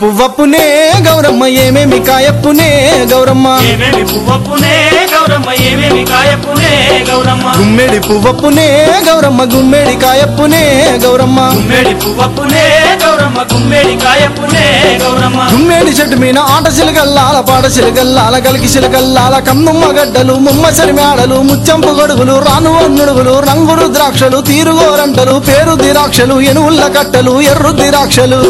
పువ్వప్పునే గౌరమ్మ ఏమేమి కాయప్పునే గౌరమ్మ? గుమ్మెడి పువ్వప్పునే గౌరమ్మ గుమ్మెడి కాయప్పునే గౌరమ్మ. గుమ్మేడి చెట్టు మీద ఆట చిలకల్లాల పాట చిలకల్లాల కలికి చిలకల్లాల కమ్ముమ్మ గడ్డలు ముమ్మ మేడలు ముచ్చంపు గొడుగులు రాను అన్నుడుగులు రంగులు ద్రాక్షలు తీరుగోరంటలు పేరు ద్రాక్షలు ఎనువుల్ల కట్టలు ఎర్రు ద్రాక్షలు.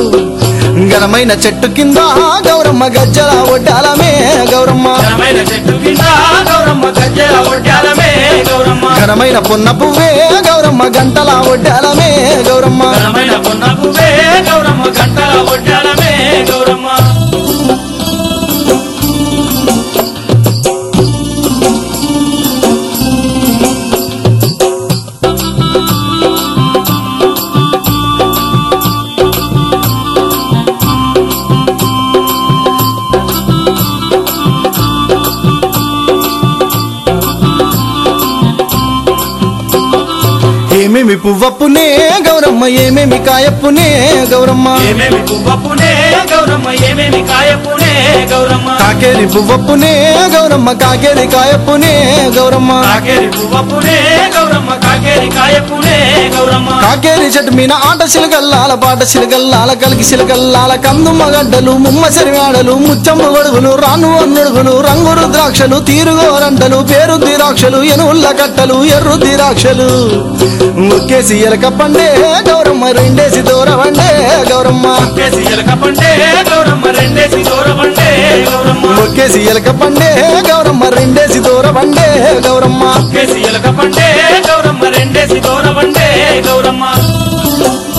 ఘనమైన చెట్టు కింద గౌరమ్మ గజ్జల ఒడ్డాలమే గౌరమ్మ. ఘనమైన చెట్టు కింద గౌరమ్మ గజ్జల ఒడ్డాలమే గౌరమ్మ. ఘనమైన పొన్న పువ్వే గౌరమ్మ గంటల ఒడ్డాలమే గౌరమ్మ. గౌరమ్మ గంటల ఒడ్డాలమే గౌరమ్మ. ఏమేమి పువ్వప్పునే గౌరమ్మ ఏమేమి కాయప్పునే గౌరమ్మ? ఏమేమి పువ్వప్పునే గౌరమ్మ ఏమేమి కాయప్పునే కాకేరి పువ్వప్పునే గౌరమ్మ కాకేరి కాయప్పునే గౌరమ్మ. కాకేరి పువ్వప్పునే గౌరమ్మ కాకేరి కాయప్పునే గౌరమ్మ. కాకేరి చెట్టు మీద ఆట చిలకల్లాల పాట చిలకల్లాల కలికి చిలకల్లాల కందుమ్మ గడ్డలు ముమ్మ చెరిమాడలు ముచ్చమ్మ గొడుగులు రాను అన్నుడుగులు రంగులు ద్రాక్షలు తీరుగోరంటలు పేరు ద్రాక్షలు ఎనువుల్ల కట్టలు ఎర్రు ద్రాక్షలు. ముక్కేసి ఎలక పండే గౌరమ్మ రెండేసి దూరవండే గౌరమ్మ. కేసి ఎలక పండే గౌరమ్మ రెండేసి దూరబండే గౌరమ్మ ముక్కేసి ఎలక పండే గౌరమ్మ రెండేసి దూరవండే గౌరమ్మ. కేసి ఎలక పండే గౌరమ్మ రెండేసి దూరబండే గౌరమ్మ. ఆ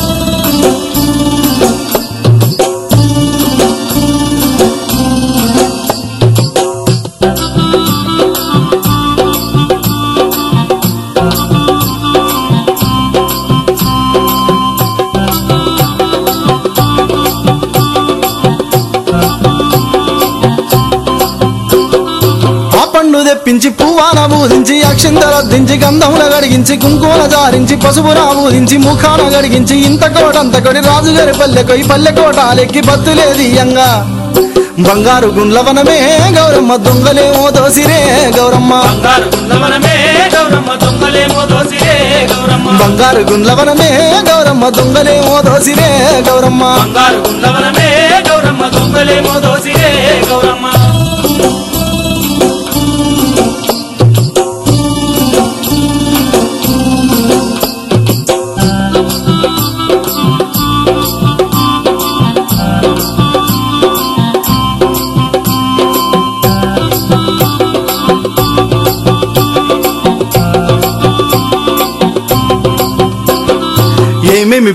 పండు తెప్పించి పువ్వాన బూదించి అక్షింతల దించి గంధముల గడిగించి కుంకుమల జారించి పసుపున బూదించి ముఖాన గడిగించి ఇంత కోటంత కొడి రాజుగారి పల్లెకొయి పల్లె కోటాలెక్కి బతులేదియంగా బంగారు గుండ్లవనమే గౌరమ్మ దొంగలేమో దోసిరే గౌరమ్మ. బంగారు గుండవనమే గౌరమ్మ దొంగలేమో దోసిరే గౌరమ్మ. బంగారు గుండ్లవనమే గౌరమ్మ దొంగలేమో దోసిరే గౌరమ్మ.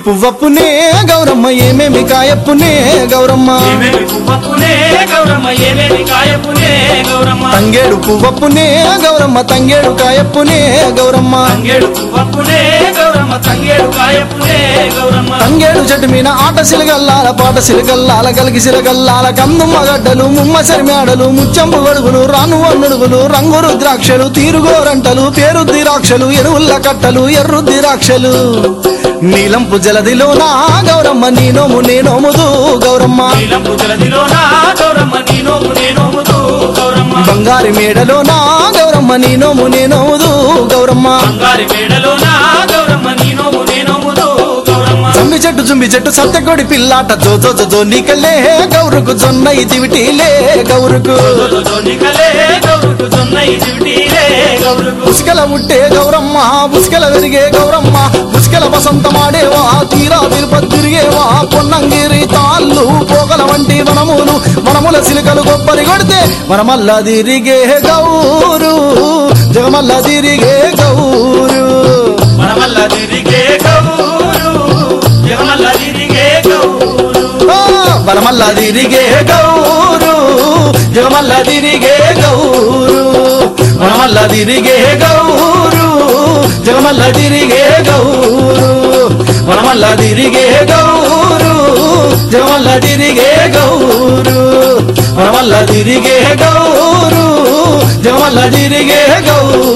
పువ్వప్పునే గౌరమ్మ ఏమేమి కాయప్పునే గౌరమ్మ. తంగేడు పువ్వప్పునే గౌరమ్మ. తంగేడు కాయప్పునే గౌరమ్మ. తంగేడు చెట్టు మీద ఆట సిలగల్లాల పాట సిలగల్లాల కలిగి సిలగల్లాల. కందుమ్మ గడ్డలు ముమ్మ మేడలు ముచ్చంపు గడుగులు రాను అన్నుడుగులు రంగురు ద్రాక్షలు తీరుగోరంటలు పేరు ద్రాక్షలు ఎరువుల్ల కట్టలు ఎర్రు ద్రాక్షలు నీలంపు జలదిలోనా గౌరమ్మ నీ గౌరమ్మ. గౌరమ్మ నీ నోము నే నోముదు గౌరమ్మ. బంగారి గౌరమ్మ నీ నోము నే నోముదు గౌరమ్మ. బంగారి గౌరమ్మ నీ నోము నే నోముదు చెట్టు జుమ్మి చెట్టు సత్తెకొడి పిల్లాట. జో జో జో జో నీకలే గౌరుకు జొన్న ఇదివిటీలే గౌరుకు. ఉసుకల ఉట్టే గౌరమ్మ ఉసుకల వెరిగే గౌరమ్మ. ఉసుకల వసంతమాడేవా తీరా తిరుపతి తిరిగేవా. పొన్నంగిరి తాళ్ళు పోగల వంటి వనములు. వనముల సిలికలు కొబ్బరి కొడితే వనమల్ల తిరిగే గౌరు. జగమల్ల తిరిగే గౌరు. మనమల్ల తిరిగే జగమల్ల తిరిగే గౌరు జగమల్ల తిరిగే గౌరు. మనమల్ల తిరిగే గౌరు జగమల్ల తిరిగే గౌరు. మనమల్ల తిరిగే గౌరు జగమల్ల తిరిగే గౌరు. మనమల్ల తిరిగే గౌరు జగమల్ల తిరిగే గౌరు.